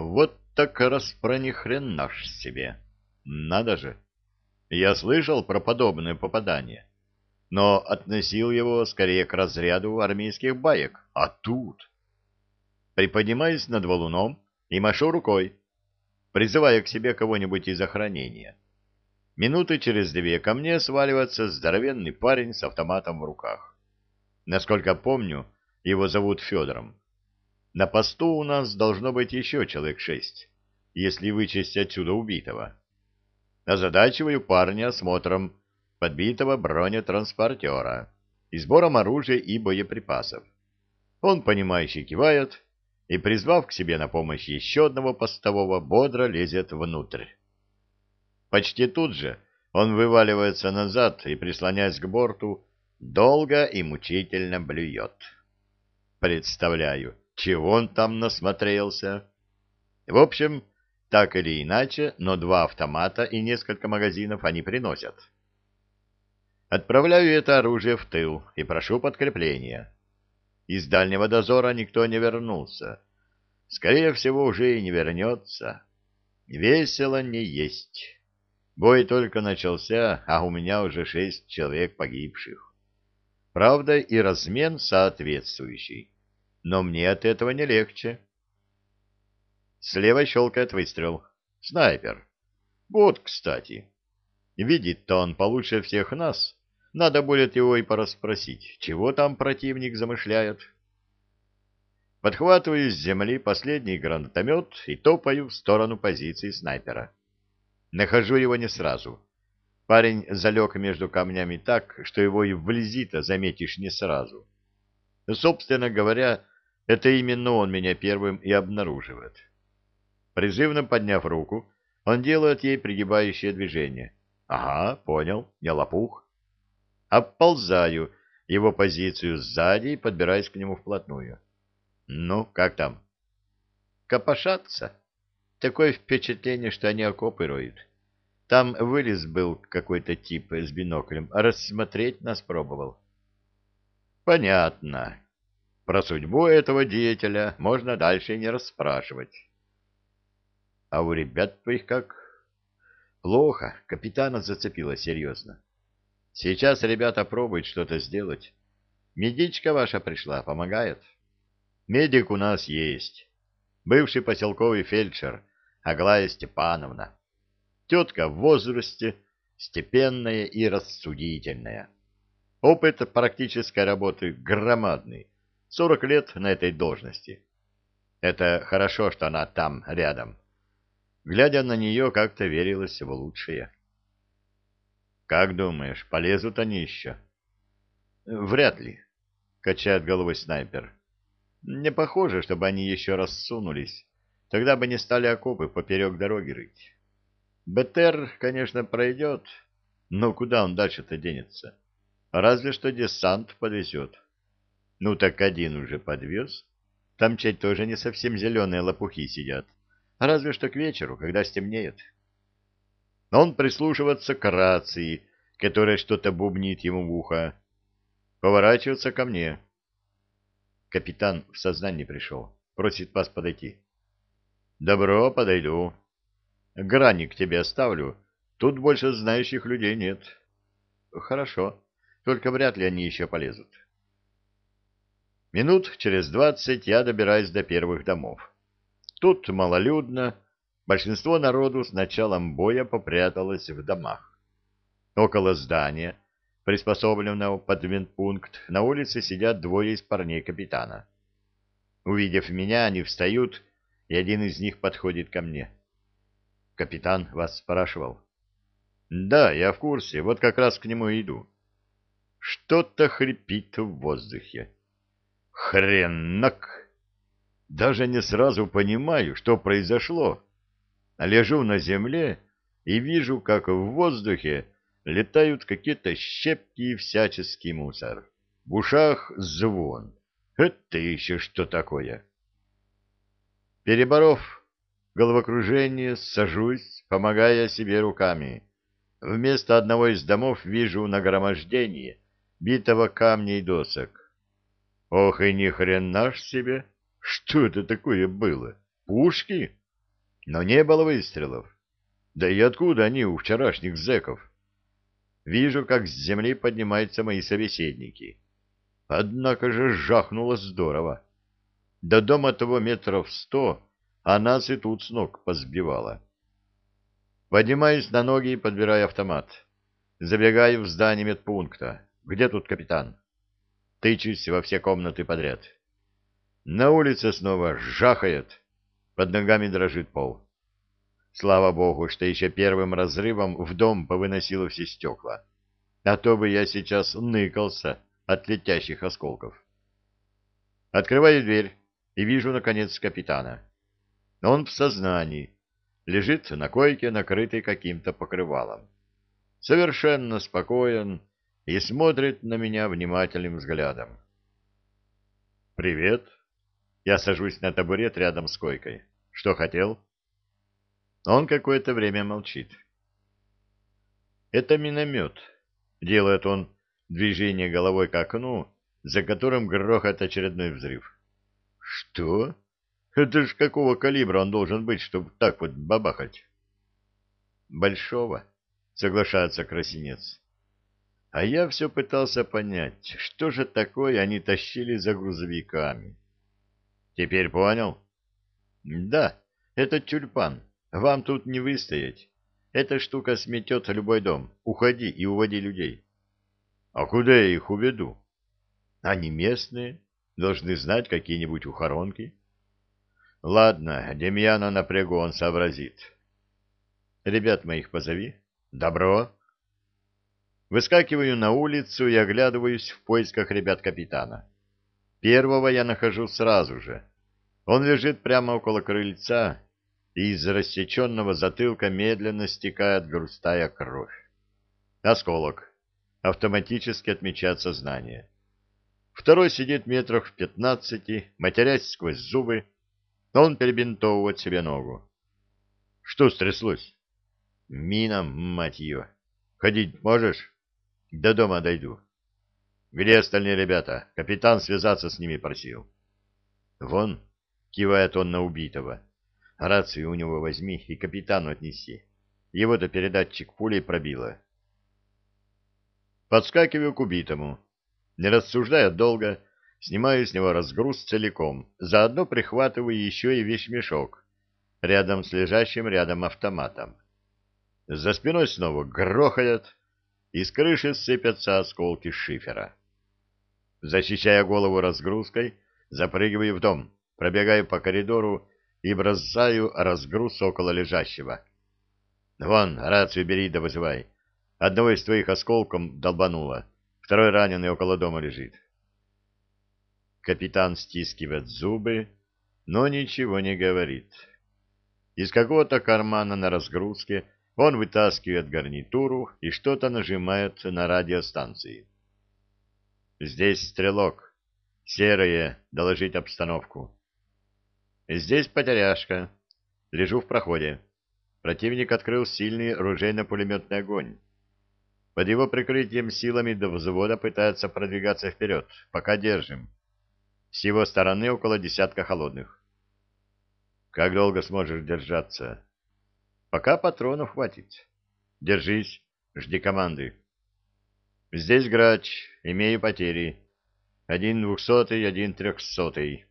Вот так распронихренаш себе. Надо же. Я слышал про подобное попадание, но относил его скорее к разряду армейских баек. А тут... Приподнимаюсь над валуном и машу рукой, призывая к себе кого-нибудь из охранения. Минуты через две ко мне сваливается здоровенный парень с автоматом в руках. Насколько помню, его зовут Федором. На посту у нас должно быть еще человек шесть, если вычесть отсюда убитого. Озадачиваю парня осмотром подбитого бронетранспортера и сбором оружия и боеприпасов. Он, понимающе кивает и, призвав к себе на помощь еще одного постового, бодро лезет внутрь. Почти тут же он вываливается назад и, прислоняясь к борту, долго и мучительно блюет. Представляю, чего он там насмотрелся. В общем, так или иначе, но два автомата и несколько магазинов они приносят. Отправляю это оружие в тыл и прошу подкрепления. Из дальнего дозора никто не вернулся. Скорее всего, уже и не вернется. Весело не есть. Бой только начался, а у меня уже шесть человек погибших. Правда, и размен соответствующий. Но мне от этого не легче. Слева щелкает выстрел. Снайпер. Вот, кстати. Видит-то он получше всех нас. Надо будет его и порасспросить, чего там противник замышляет. Подхватываю с земли последний гранатомет и топаю в сторону позиции снайпера. Нахожу его не сразу. Парень залег между камнями так, что его и вблизи-то заметишь не сразу. Собственно говоря, это именно он меня первым и обнаруживает. Призывно подняв руку, он делает ей пригибающее движение. Ага, понял, не лопух. Обползаю его позицию сзади и подбираюсь к нему вплотную. Ну, как там? Копошатся. Такое впечатление, что они окопы роют. Там вылез был какой-то тип с биноклем, рассмотреть нас пробовал. Понятно. Про судьбу этого деятеля можно дальше не расспрашивать. А у ребят твоих как? Плохо. Капитана зацепило серьезно. Сейчас ребята пробуют что-то сделать. Медичка ваша пришла, помогает. Медик у нас есть. Бывший поселковый фельдшер Аглая Степановна. Тетка в возрасте, степенная и рассудительная. Опыт практической работы громадный. Сорок лет на этой должности. Это хорошо, что она там, рядом. Глядя на нее, как-то верилось в лучшее. «Как думаешь, полезут они еще?» «Вряд ли», — качает головой снайпер. «Не похоже, чтобы они еще раз сунулись. Тогда бы не стали окопы поперек дороги рыть». БТР, конечно, пройдет, но куда он дальше-то денется? Разве что десант подвезет. Ну так один уже подвез. Там чать тоже не совсем зеленые лопухи сидят. Разве что к вечеру, когда стемнеет. Он прислушивается к рации, которая что-то бубнит ему в ухо. Поворачивается ко мне. Капитан в сознание пришел. Просит вас подойти. Добро, подойду. Граник тебе оставлю. Тут больше знающих людей нет. Хорошо. Только вряд ли они еще полезут. Минут через двадцать я добираюсь до первых домов. Тут малолюдно. Большинство народу с началом боя попряталось в домах. Около здания, приспособленного под винтпункт, на улице сидят двое из парней капитана. Увидев меня, они встают, и один из них подходит ко мне. — Капитан вас спрашивал. Да, я в курсе, вот как раз к нему иду. Что-то хрипит в воздухе. Хренак! Даже не сразу понимаю, что произошло. Лежу на земле и вижу, как в воздухе летают какие-то щепки и всяческий мусор. В ушах звон. Это еще что такое? Переборов головокружение, сажусь, помогая себе руками. Вместо одного из домов вижу нагромождение битого камня и досок. Ох и ни хрена ж себе! Что это такое было? Пушки? Но не было выстрелов. Да и откуда они у вчерашних зэков? Вижу, как с земли поднимаются мои собеседники. Однако же жахнуло здорово. До дома того метров сто, а нас и тут с ног позбивало. Поднимаюсь на ноги и подбираю автомат. Забегаю в здание медпункта. Где тут капитан? Тычусь во все комнаты подряд. На улице снова жахает. Под ногами дрожит пол. Слава богу, что еще первым разрывом в дом повыносило все стекла. А то бы я сейчас ныкался от летящих осколков. Открываю дверь и вижу, наконец, капитана. Он в сознании, лежит на койке, накрытый каким-то покрывалом. Совершенно спокоен и смотрит на меня внимательным взглядом. «Привет!» Я сажусь на табурет рядом с койкой. «Что хотел?» Он какое-то время молчит. «Это миномет», — делает он движение головой к окну, за которым грохот очередной взрыв. Что? Это ж какого калибра он должен быть, чтобы так вот бабахать? Большого, соглашается Красинец. А я все пытался понять, что же такое они тащили за грузовиками. Теперь понял? Да, это тюльпан. Вам тут не выстоять. Эта штука сметет любой дом. Уходи и уводи людей. А куда я их уведу? Они местные, должны знать какие-нибудь ухоронки. Ладно, Демьяна напрягу, он сообразит. Ребят моих позови. Добро. Выскакиваю на улицу и оглядываюсь в поисках ребят капитана. Первого я нахожу сразу же. Он лежит прямо около крыльца, и из рассеченного затылка медленно стекает грустая кровь. Осколок автоматически отмечает сознание. Второй сидит метрах в пятнадцати, матерясь сквозь зубы, он перебинтовывает себе ногу. Что стряслось? Мина, мать ее. Ходить можешь? До дома дойду. Где остальные ребята? Капитан связаться с ними просил. Вон, кивает он на убитого. Рацию у него возьми и капитану отнеси. Его-то передатчик пулей пробило. Подскакиваю к убитому. Не рассуждая долго, снимаю с него разгруз целиком, заодно прихватываю еще и вещмешок рядом с лежащим рядом автоматом. За спиной снова грохает, и с крыши сыпятся осколки шифера. Защищая голову разгрузкой, запрыгиваю в дом, пробегаю по коридору и бросаю разгруз около лежащего. «Вон, рацию бери да вызывай. Одного из твоих осколком долбануло. Второй раненый около дома лежит. Капитан стискивает зубы, но ничего не говорит. Из какого-то кармана на разгрузке он вытаскивает гарнитуру и что-то нажимает на радиостанции. Здесь стрелок. Серые, доложить обстановку. Здесь потеряшка. Лежу в проходе. Противник открыл сильный ружейно-пулеметный огонь. Под его прикрытием силами до взвода пытаются продвигаться вперед. Пока держим. С его стороны около десятка холодных. Как долго сможешь держаться? Пока патронов хватит. Держись, жди команды. Здесь грач, имею потери. Один двухсотый, один трехсотый.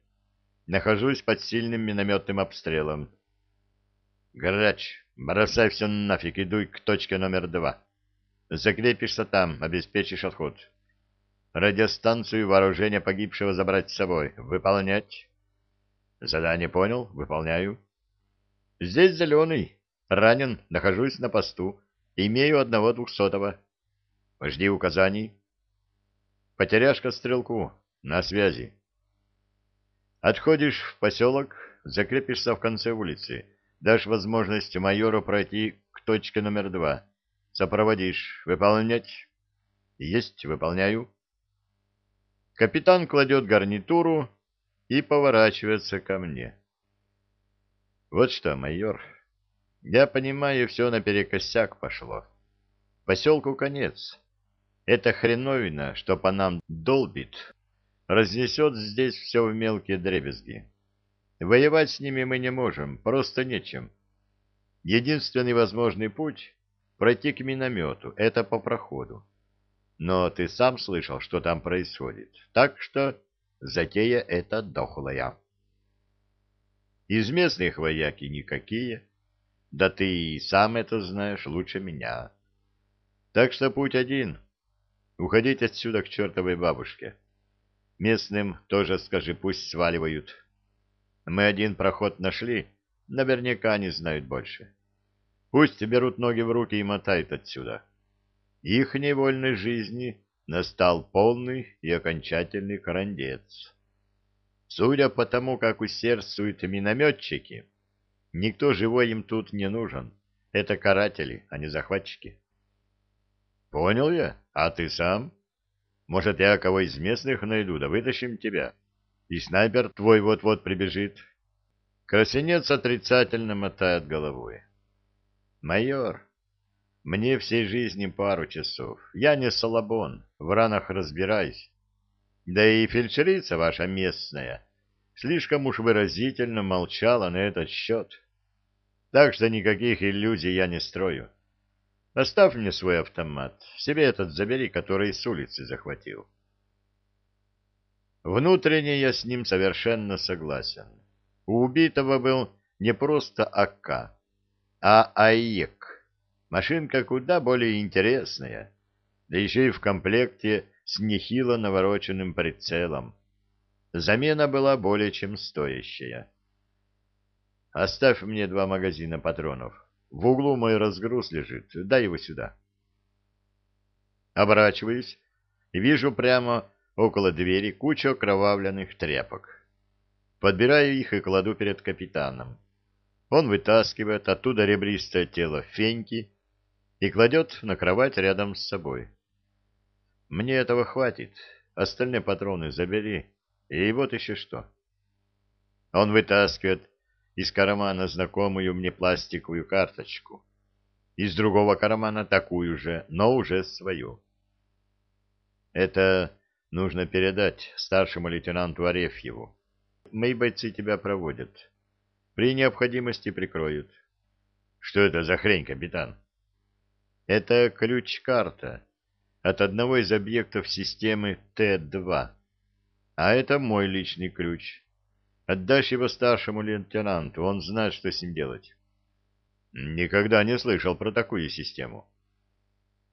Нахожусь под сильным минометным обстрелом. Грач, бросай все нафиг, иду к точке номер два. Закрепишься там, обеспечишь отход. Радиостанцию и вооружение погибшего забрать с собой. Выполнять. Задание понял? Выполняю. Здесь зеленый. Ранен, нахожусь на посту. Имею одного двухсотого. Жди указаний. Потеряшка стрелку. На связи. Отходишь в поселок, закрепишься в конце улицы. Дашь возможность майору пройти к точке номер два. Сопроводишь. Выполнять? Есть, выполняю. Капитан кладет гарнитуру и поворачивается ко мне. Вот что, майор, я понимаю, все наперекосяк пошло. Поселку конец. Эта хреновина, что по нам долбит, разнесет здесь все в мелкие дребезги. Воевать с ними мы не можем, просто нечем. Единственный возможный путь — пройти к миномету, это по проходу. Но ты сам слышал, что там происходит, так что затея эта дохлая. Из местных вояки никакие, да ты и сам это знаешь лучше меня. Так что путь один — уходить отсюда к чертовой бабушке. Местным тоже скажи, пусть сваливают. Мы один проход нашли, наверняка не знают больше. Пусть берут ноги в руки и мотают отсюда. Их невольной жизни настал полный и окончательный карандец. Судя по тому, как усердствуют минометчики, никто живой им тут не нужен. Это каратели, а не захватчики. Понял я. А ты сам? Может, я кого из местных найду, да вытащим тебя. И снайпер твой вот-вот прибежит. Красенец отрицательно мотает головой. Майор, мне всей жизни пару часов. Я не салабон, в ранах разбираюсь. Да и фельдшерица ваша местная слишком уж выразительно молчала на этот счет. Так что никаких иллюзий я не строю. Оставь мне свой автомат, себе этот забери, который с улицы захватил. Внутренне я с ним совершенно согласен. У убитого был не просто АК, а АЕК. Машинка куда более интересная, да еще и в комплекте с нехило навороченным прицелом. Замена была более чем стоящая. Оставь мне два магазина патронов. В углу мой разгруз лежит. Дай его сюда. Оборачиваюсь и вижу прямо около двери кучу окровавленных тряпок. Подбираю их и кладу перед капитаном. Он вытаскивает оттуда ребристое тело Феньки и кладет на кровать рядом с собой. Мне этого хватит. Остальные патроны забери. И вот еще что. Он вытаскивает из кармана знакомую мне пластиковую карточку. Из другого кармана такую же, но уже свою. Это нужно передать старшему лейтенанту Арефьеву. Мои бойцы тебя проводят. При необходимости прикроют. Что это за хрень, капитан? Это ключ-карта от одного из объектов системы Т-2. А это мой личный ключ. Отдашь его старшему лейтенанту, он знает, что с ним делать. Никогда не слышал про такую систему.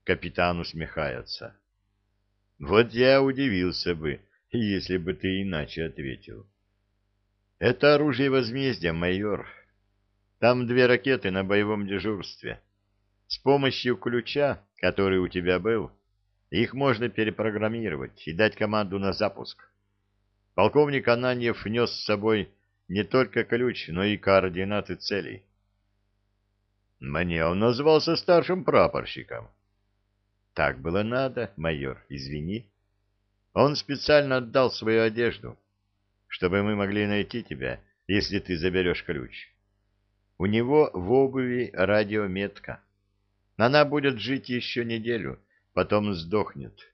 Капитан усмехается. Вот я удивился бы, если бы ты иначе ответил. Это оружие возмездия, майор. Там две ракеты на боевом дежурстве. С помощью ключа, который у тебя был, их можно перепрограммировать и дать команду на запуск. Полковник Ананьев нес с собой не только ключ, но и координаты целей. Мне он назвался старшим прапорщиком. Так было надо, майор, извини. Он специально отдал свою одежду чтобы мы могли найти тебя, если ты заберешь ключ. У него в обуви радиометка. Она будет жить еще неделю, потом сдохнет.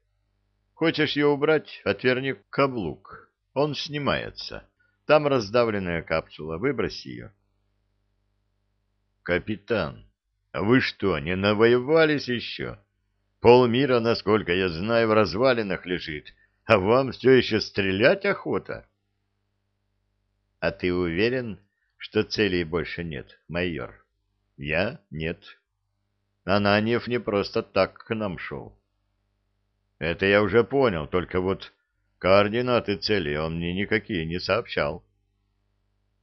Хочешь ее убрать, отверни каблук. Он снимается. Там раздавленная капсула, выброси ее. Капитан, вы что, не навоевались еще? Полмира, насколько я знаю, в развалинах лежит, а вам все еще стрелять охота? А ты уверен, что целей больше нет, майор? Я? Нет. Ананьев не просто так к нам шел. Это я уже понял, только вот координаты цели он мне никакие не сообщал.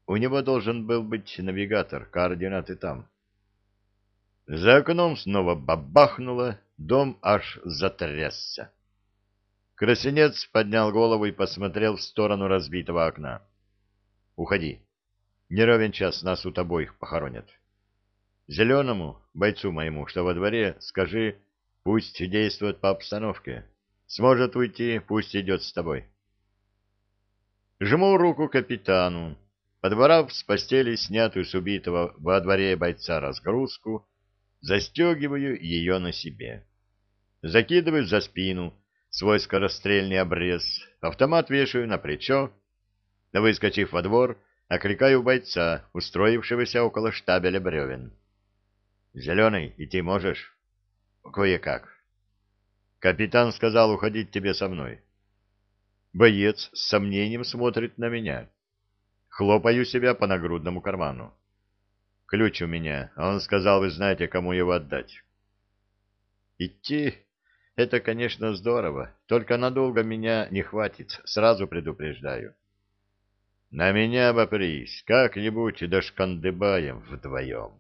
У него должен был быть навигатор, координаты там. За окном снова бабахнуло, дом аж затрясся. Красенец поднял голову и посмотрел в сторону разбитого окна. Уходи. Не ровен час нас тут обоих похоронят. Зеленому, бойцу моему, что во дворе, скажи, пусть действует по обстановке. Сможет уйти, пусть идет с тобой. Жму руку капитану, подворав с постели снятую с убитого во дворе бойца разгрузку, застегиваю ее на себе. Закидываю за спину свой скорострельный обрез, автомат вешаю на плечо, Выскочив во двор, окликаю бойца, устроившегося около штабеля бревен. Зеленый, идти можешь? Кое-как. Капитан сказал уходить тебе со мной. Боец с сомнением смотрит на меня. Хлопаю себя по нагрудному карману. Ключ у меня. Он сказал, вы знаете, кому его отдать. Идти — это, конечно, здорово, только надолго меня не хватит, сразу предупреждаю. На меня обопрись, как-нибудь дошкандыбаем вдвоем.